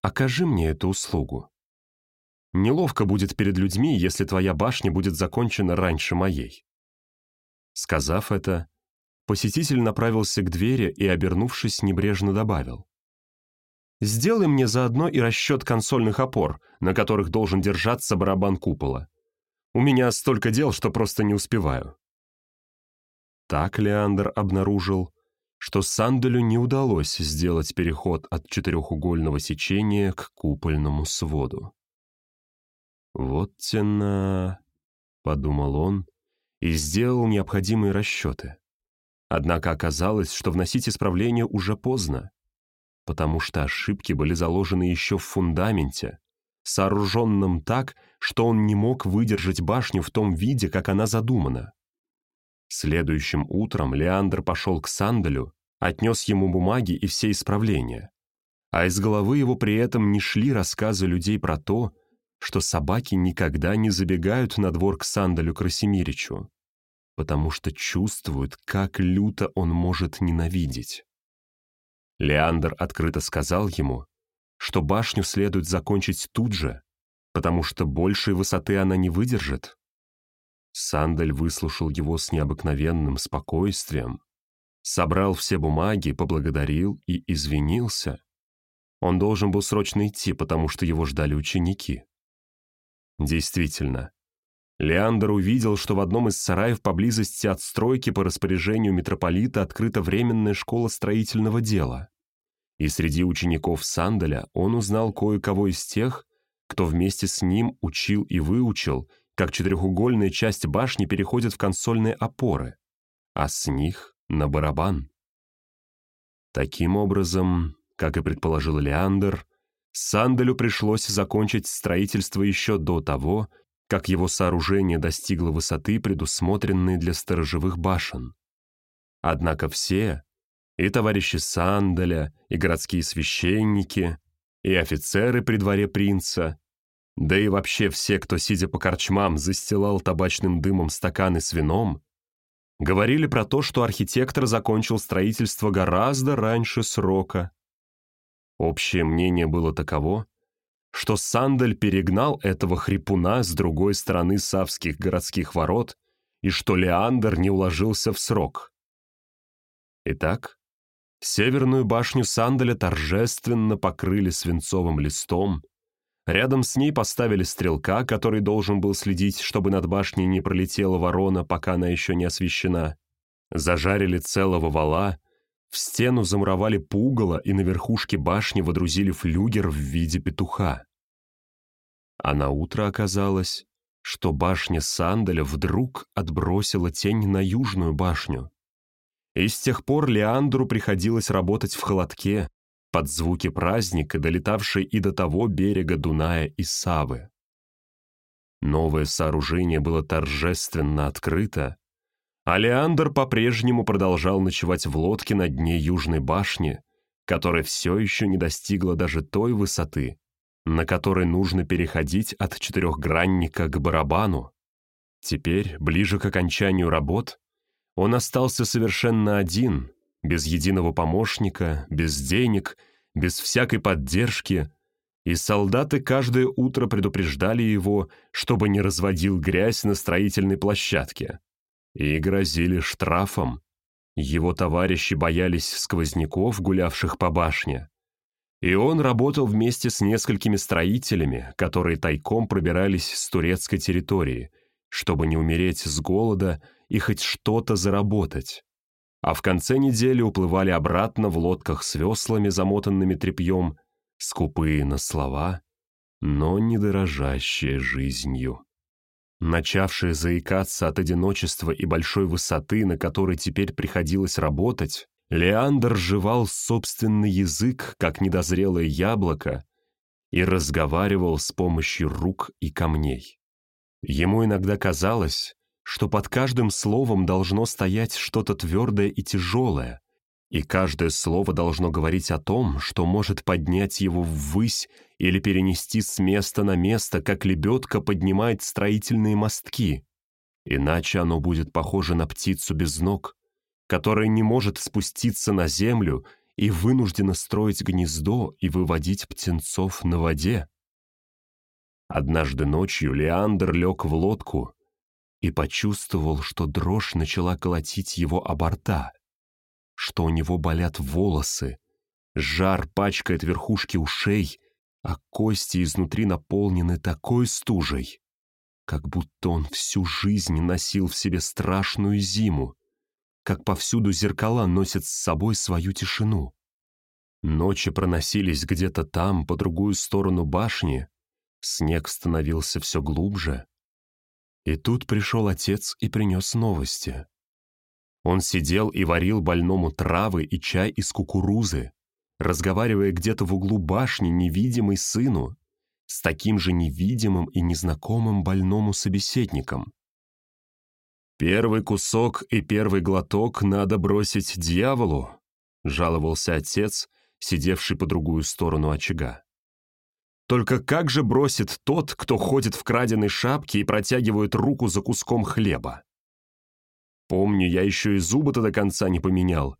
Окажи мне эту услугу. Неловко будет перед людьми, если твоя башня будет закончена раньше моей». Сказав это, посетитель направился к двери и, обернувшись, небрежно добавил. Сделай мне заодно и расчет консольных опор, на которых должен держаться барабан купола. У меня столько дел, что просто не успеваю». Так Леандр обнаружил, что Санделю не удалось сделать переход от четырехугольного сечения к купольному своду. «Вот тена», — подумал он и сделал необходимые расчеты. Однако оказалось, что вносить исправление уже поздно потому что ошибки были заложены еще в фундаменте, сооруженном так, что он не мог выдержать башню в том виде, как она задумана. Следующим утром Леандр пошел к Сандалю, отнес ему бумаги и все исправления. А из головы его при этом не шли рассказы людей про то, что собаки никогда не забегают на двор к Сандалю Красимиричу, потому что чувствуют, как люто он может ненавидеть. Леандр открыто сказал ему, что башню следует закончить тут же, потому что большей высоты она не выдержит. Сандель выслушал его с необыкновенным спокойствием, собрал все бумаги, поблагодарил и извинился. Он должен был срочно идти, потому что его ждали ученики. Действительно, Леандр увидел, что в одном из сараев поблизости от стройки по распоряжению митрополита открыта временная школа строительного дела. И среди учеников Сандаля он узнал кое-кого из тех, кто вместе с ним учил и выучил, как четырехугольная часть башни переходит в консольные опоры, а с них — на барабан. Таким образом, как и предположил Леандр, Сандалю пришлось закончить строительство еще до того, как его сооружение достигло высоты, предусмотренной для сторожевых башен. Однако все, и товарищи Сандаля, и городские священники, и офицеры при дворе принца, да и вообще все, кто, сидя по корчмам, застилал табачным дымом стаканы с вином, говорили про то, что архитектор закончил строительство гораздо раньше срока. Общее мнение было таково, что Сандаль перегнал этого хрипуна с другой стороны Савских городских ворот и что Леандр не уложился в срок. Итак, северную башню Сандаля торжественно покрыли свинцовым листом, рядом с ней поставили стрелка, который должен был следить, чтобы над башней не пролетела ворона, пока она еще не освещена, зажарили целого вала, в стену замуровали пугало и на верхушке башни водрузили флюгер в виде петуха. А на утро оказалось, что башня Сандаля вдруг отбросила тень на южную башню. И с тех пор Леандру приходилось работать в холодке, под звуки праздника, долетавшие и до того берега Дуная и Савы. Новое сооружение было торжественно открыто, а по-прежнему продолжал ночевать в лодке на дне Южной башни, которая все еще не достигла даже той высоты, на которой нужно переходить от четырехгранника к барабану. Теперь, ближе к окончанию работ, он остался совершенно один, без единого помощника, без денег, без всякой поддержки, и солдаты каждое утро предупреждали его, чтобы не разводил грязь на строительной площадке, и грозили штрафом. Его товарищи боялись сквозняков, гулявших по башне, И он работал вместе с несколькими строителями, которые тайком пробирались с турецкой территории, чтобы не умереть с голода и хоть что-то заработать. А в конце недели уплывали обратно в лодках с веслами, замотанными тряпьем, скупые на слова, но не дорожащие жизнью. Начавшие заикаться от одиночества и большой высоты, на которой теперь приходилось работать, Леандр жевал собственный язык, как недозрелое яблоко, и разговаривал с помощью рук и камней. Ему иногда казалось, что под каждым словом должно стоять что-то твердое и тяжелое, и каждое слово должно говорить о том, что может поднять его ввысь или перенести с места на место, как лебедка поднимает строительные мостки. Иначе оно будет похоже на птицу без ног, которая не может спуститься на землю и вынуждена строить гнездо и выводить птенцов на воде. Однажды ночью Леандр лег в лодку и почувствовал, что дрожь начала колотить его о борта что у него болят волосы, жар пачкает верхушки ушей, а кости изнутри наполнены такой стужей, как будто он всю жизнь носил в себе страшную зиму, как повсюду зеркала носят с собой свою тишину. Ночи проносились где-то там, по другую сторону башни, снег становился все глубже. И тут пришел отец и принес новости. Он сидел и варил больному травы и чай из кукурузы, разговаривая где-то в углу башни невидимый сыну, с таким же невидимым и незнакомым больному собеседником. «Первый кусок и первый глоток надо бросить дьяволу», жаловался отец, сидевший по другую сторону очага. «Только как же бросит тот, кто ходит в краденой шапке и протягивает руку за куском хлеба?» Помню, я еще и зубы-то до конца не поменял.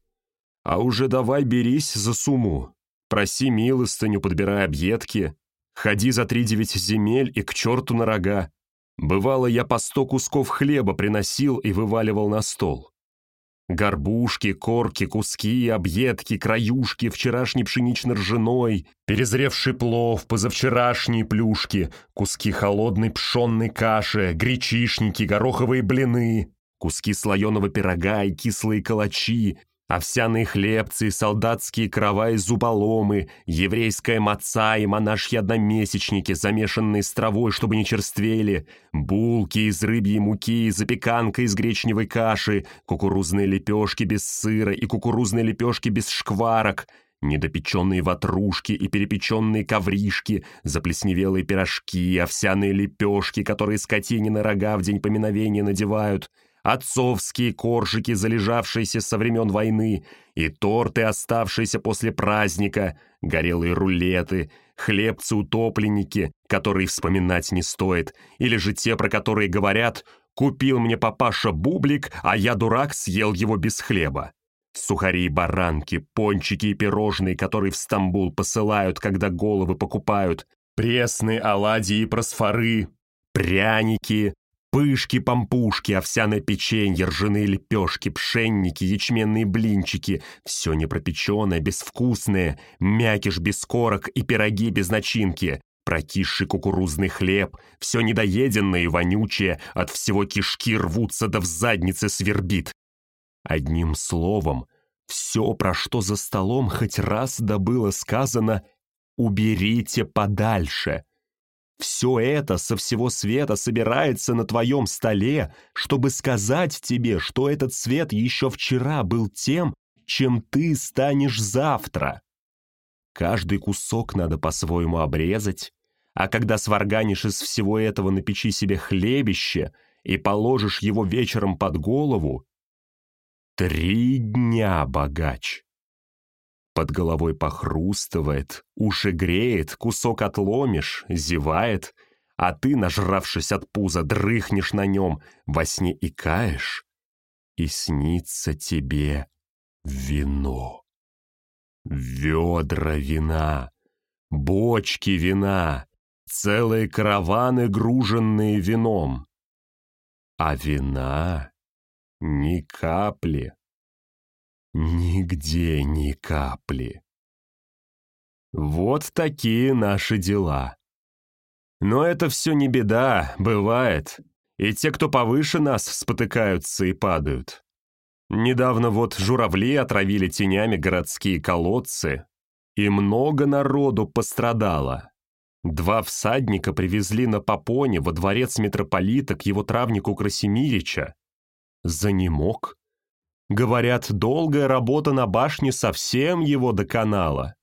А уже давай берись за сумму. Проси милостыню, подбирай объедки. Ходи за три девять земель и к черту на рога. Бывало, я по сто кусков хлеба приносил и вываливал на стол. Горбушки, корки, куски, объедки, краюшки, вчерашний пшенично-ржаной, перезревший плов, позавчерашние плюшки, куски холодной пшенной каши, гречишники, гороховые блины, куски слоеного пирога и кислые калачи, овсяные хлебцы, солдатские крова и зуболомы, еврейская маца и монашьи одномесячники, замешанные с травой, чтобы не черствели, булки из рыбьей муки, запеканка из гречневой каши, кукурузные лепешки без сыра и кукурузные лепешки без шкварок — Недопеченные ватрушки и перепеченные ковришки, заплесневелые пирожки, овсяные лепешки, которые скотине на рога в день поминовения надевают, отцовские коржики, залежавшиеся со времен войны, и торты, оставшиеся после праздника, горелые рулеты, хлебцы-утопленники, которые вспоминать не стоит, или же те, про которые говорят «купил мне папаша бублик, а я, дурак, съел его без хлеба». Сухари и баранки, пончики и пирожные, которые в Стамбул посылают, когда головы покупают, пресные оладьи и просфоры, пряники, Пышки-пампушки, овсяное печенье, ржаные лепешки, пшенники, ячменные блинчики. Все непропеченное, безвкусное, мякиш без корок и пироги без начинки. Прокисший кукурузный хлеб, все недоеденное и вонючее, от всего кишки рвутся да в заднице свербит. Одним словом, все, про что за столом хоть раз да было сказано «уберите подальше», все это со всего света собирается на твоем столе, чтобы сказать тебе, что этот свет еще вчера был тем, чем ты станешь завтра. Каждый кусок надо по-своему обрезать, а когда сварганишь из всего этого на печи себе хлебище и положишь его вечером под голову, три дня богач. Под головой похрустывает, уши греет, кусок отломишь, зевает, а ты, нажравшись от пуза, дрыхнешь на нем, во сне икаешь, и снится тебе вино. Ведра вина, бочки вина, целые караваны, груженные вином. А вина ни капли. Нигде ни капли. Вот такие наши дела. Но это все не беда, бывает. И те, кто повыше нас, спотыкаются и падают. Недавно вот журавли отравили тенями городские колодцы, и много народу пострадало. Два всадника привезли на попоне во дворец митрополита к его травнику Красимирича. Занемог. Говорят, долгая работа на башне совсем его доконала.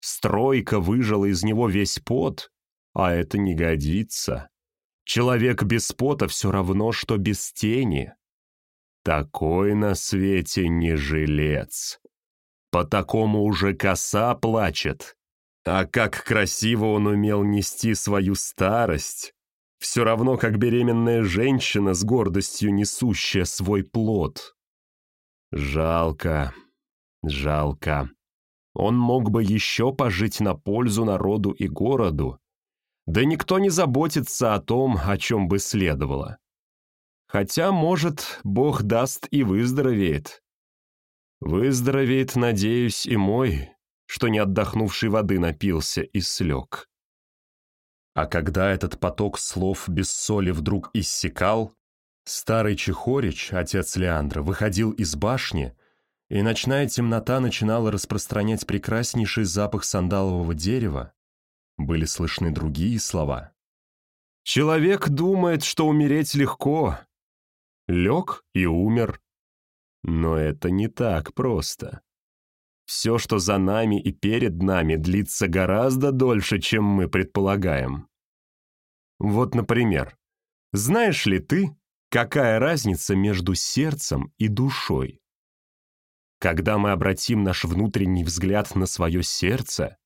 Стройка выжила из него весь пот, а это не годится. Человек без пота все равно, что без тени. Такой на свете не жилец. По такому уже коса плачет. А как красиво он умел нести свою старость. Все равно, как беременная женщина с гордостью несущая свой плод. Жалко, жалко. Он мог бы еще пожить на пользу народу и городу. Да никто не заботится о том, о чем бы следовало. Хотя, может, Бог даст и выздоровеет. Выздоровеет, надеюсь, и мой, что не отдохнувший воды напился и слег. А когда этот поток слов без соли вдруг иссякал, старый Чехорич, отец Леандра, выходил из башни, и ночная темнота начинала распространять прекраснейший запах сандалового дерева, были слышны другие слова. «Человек думает, что умереть легко, лег и умер. Но это не так просто. Все, что за нами и перед нами, длится гораздо дольше, чем мы предполагаем. Вот, например, знаешь ли ты, какая разница между сердцем и душой? Когда мы обратим наш внутренний взгляд на свое сердце,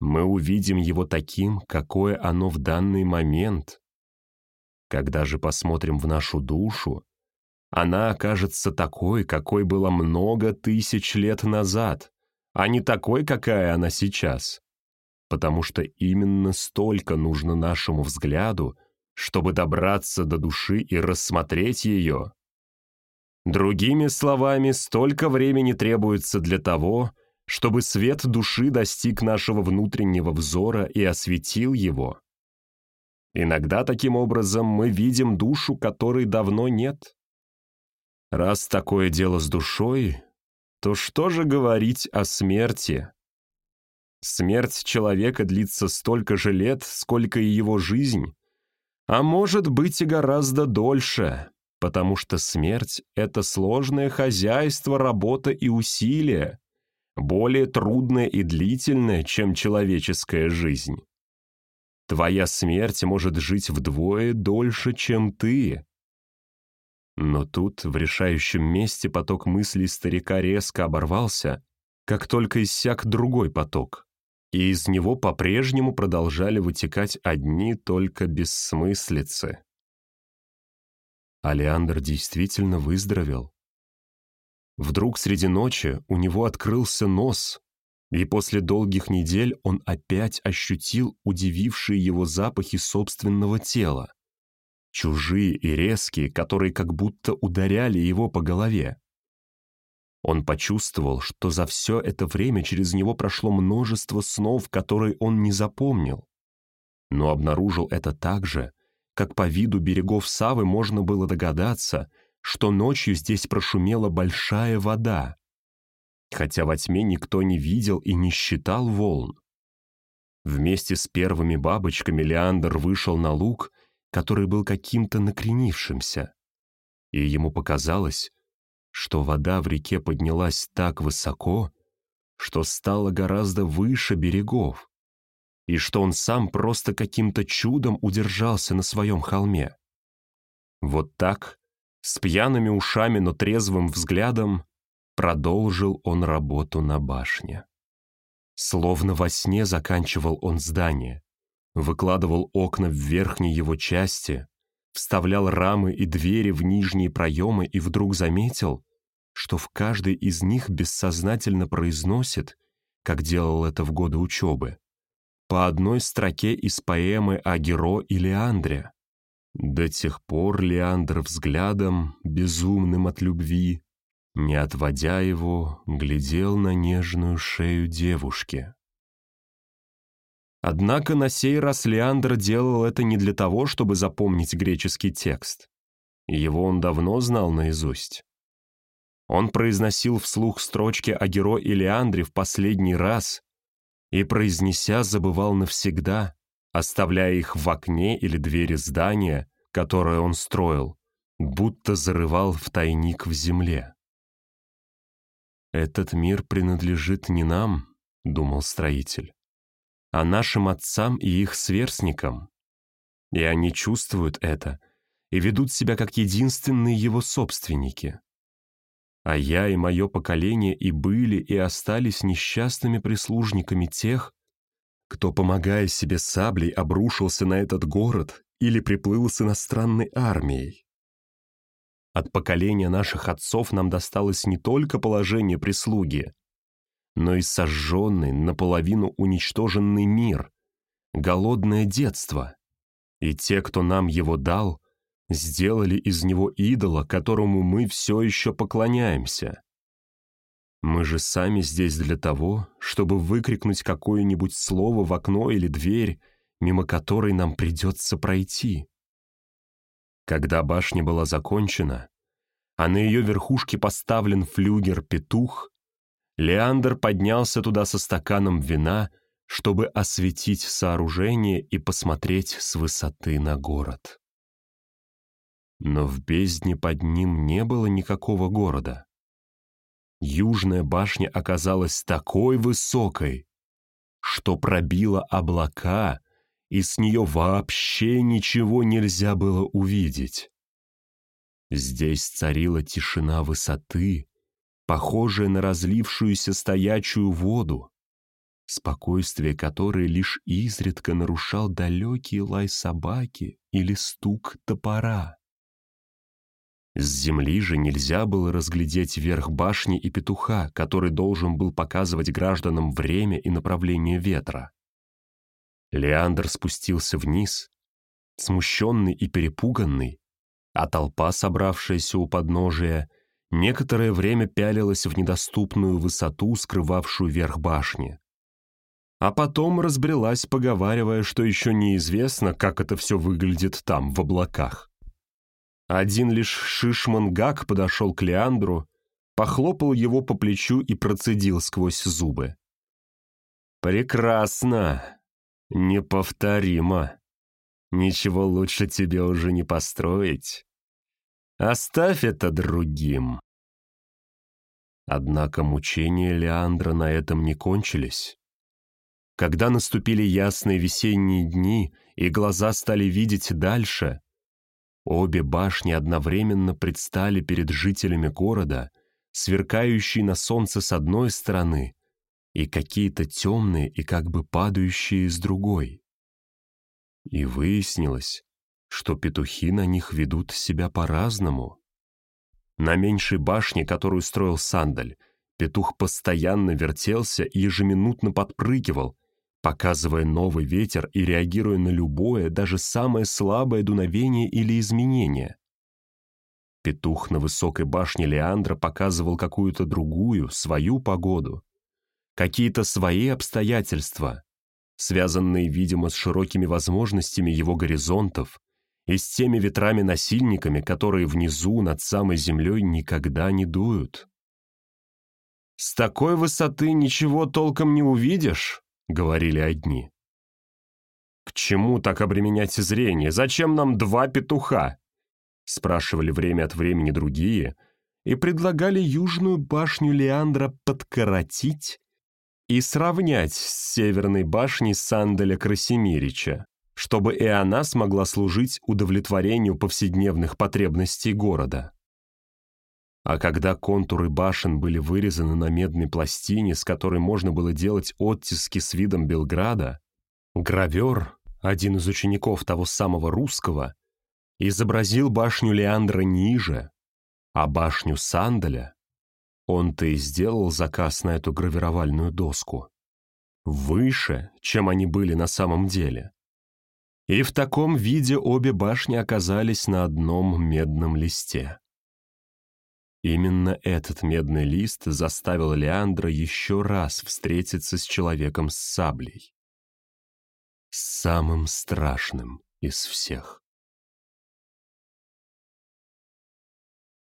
мы увидим его таким, какое оно в данный момент. Когда же посмотрим в нашу душу, она окажется такой, какой была много тысяч лет назад, а не такой, какая она сейчас. Потому что именно столько нужно нашему взгляду, чтобы добраться до души и рассмотреть ее. Другими словами, столько времени требуется для того, чтобы свет души достиг нашего внутреннего взора и осветил его. Иногда таким образом мы видим душу, которой давно нет. Раз такое дело с душой, то что же говорить о смерти? Смерть человека длится столько же лет, сколько и его жизнь, а может быть и гораздо дольше, потому что смерть — это сложное хозяйство, работа и усилия, более трудное и длительное, чем человеческая жизнь. Твоя смерть может жить вдвое дольше, чем ты. Но тут, в решающем месте, поток мыслей старика резко оборвался, как только иссяк другой поток, и из него по-прежнему продолжали вытекать одни только бессмыслицы. Алеандр действительно выздоровел. Вдруг среди ночи у него открылся нос, и после долгих недель он опять ощутил удивившие его запахи собственного тела чужие и резкие, которые как будто ударяли его по голове. Он почувствовал, что за все это время через него прошло множество снов, которые он не запомнил. Но обнаружил это так же, как по виду берегов Савы можно было догадаться, что ночью здесь прошумела большая вода, хотя во тьме никто не видел и не считал волн. Вместе с первыми бабочками Леандр вышел на луг который был каким-то накренившимся, и ему показалось, что вода в реке поднялась так высоко, что стала гораздо выше берегов, и что он сам просто каким-то чудом удержался на своем холме. Вот так, с пьяными ушами, но трезвым взглядом, продолжил он работу на башне. Словно во сне заканчивал он здание, выкладывал окна в верхней его части, вставлял рамы и двери в нижние проемы и вдруг заметил, что в каждой из них бессознательно произносит, как делал это в годы учебы, по одной строке из поэмы о Геро и Леандре. До тех пор Леандр взглядом, безумным от любви, не отводя его, глядел на нежную шею девушки. Однако на сей раз Леандр делал это не для того, чтобы запомнить греческий текст. Его он давно знал наизусть. Он произносил вслух строчки о герое Леандре в последний раз и, произнеся, забывал навсегда, оставляя их в окне или двери здания, которое он строил, будто зарывал в тайник в земле. «Этот мир принадлежит не нам», — думал строитель, «а нашим отцам и их сверстникам. И они чувствуют это и ведут себя как единственные его собственники. А я и мое поколение и были, и остались несчастными прислужниками тех, кто, помогая себе саблей, обрушился на этот город или приплыл с иностранной армией. От поколения наших отцов нам досталось не только положение прислуги, но и сожженный, наполовину уничтоженный мир, голодное детство. И те, кто нам его дал, сделали из него идола, которому мы все еще поклоняемся. Мы же сами здесь для того, чтобы выкрикнуть какое-нибудь слово в окно или дверь, мимо которой нам придется пройти. Когда башня была закончена, а на ее верхушке поставлен флюгер-петух, Леандр поднялся туда со стаканом вина, чтобы осветить сооружение и посмотреть с высоты на город. Но в бездне под ним не было никакого города. Южная башня оказалась такой высокой, что пробила облака и с нее вообще ничего нельзя было увидеть. Здесь царила тишина высоты, похожая на разлившуюся стоячую воду, спокойствие которой лишь изредка нарушал далекий лай собаки или стук топора. С земли же нельзя было разглядеть верх башни и петуха, который должен был показывать гражданам время и направление ветра. Леандр спустился вниз, смущенный и перепуганный, а толпа, собравшаяся у подножия, некоторое время пялилась в недоступную высоту, скрывавшую верх башни. А потом разбрелась, поговаривая, что еще неизвестно, как это все выглядит там, в облаках. Один лишь Шишман Гак подошел к Леандру, похлопал его по плечу и процедил сквозь зубы. «Прекрасно! Неповторимо. Ничего лучше тебе уже не построить. Оставь это другим. Однако мучения Леандра на этом не кончились. Когда наступили ясные весенние дни, и глаза стали видеть дальше, обе башни одновременно предстали перед жителями города, сверкающие на солнце с одной стороны и какие-то темные и как бы падающие с другой. И выяснилось, что петухи на них ведут себя по-разному. На меньшей башне, которую строил Сандаль, петух постоянно вертелся и ежеминутно подпрыгивал, показывая новый ветер и реагируя на любое, даже самое слабое дуновение или изменение. Петух на высокой башне Леандра показывал какую-то другую, свою погоду какие-то свои обстоятельства, связанные, видимо, с широкими возможностями его горизонтов и с теми ветрами-насильниками, которые внизу, над самой землей, никогда не дуют. «С такой высоты ничего толком не увидишь», — говорили одни. «К чему так обременять зрение? Зачем нам два петуха?» — спрашивали время от времени другие и предлагали южную башню Леандра подкоротить и сравнять с северной башней Санделя Красимирича, чтобы и она смогла служить удовлетворению повседневных потребностей города. А когда контуры башен были вырезаны на медной пластине, с которой можно было делать оттиски с видом Белграда, гравер, один из учеников того самого русского, изобразил башню Леандра ниже, а башню Сандаля он-то и сделал заказ на эту гравировальную доску. Выше, чем они были на самом деле. И в таком виде обе башни оказались на одном медном листе. Именно этот медный лист заставил Леандра еще раз встретиться с человеком с саблей. самым страшным из всех.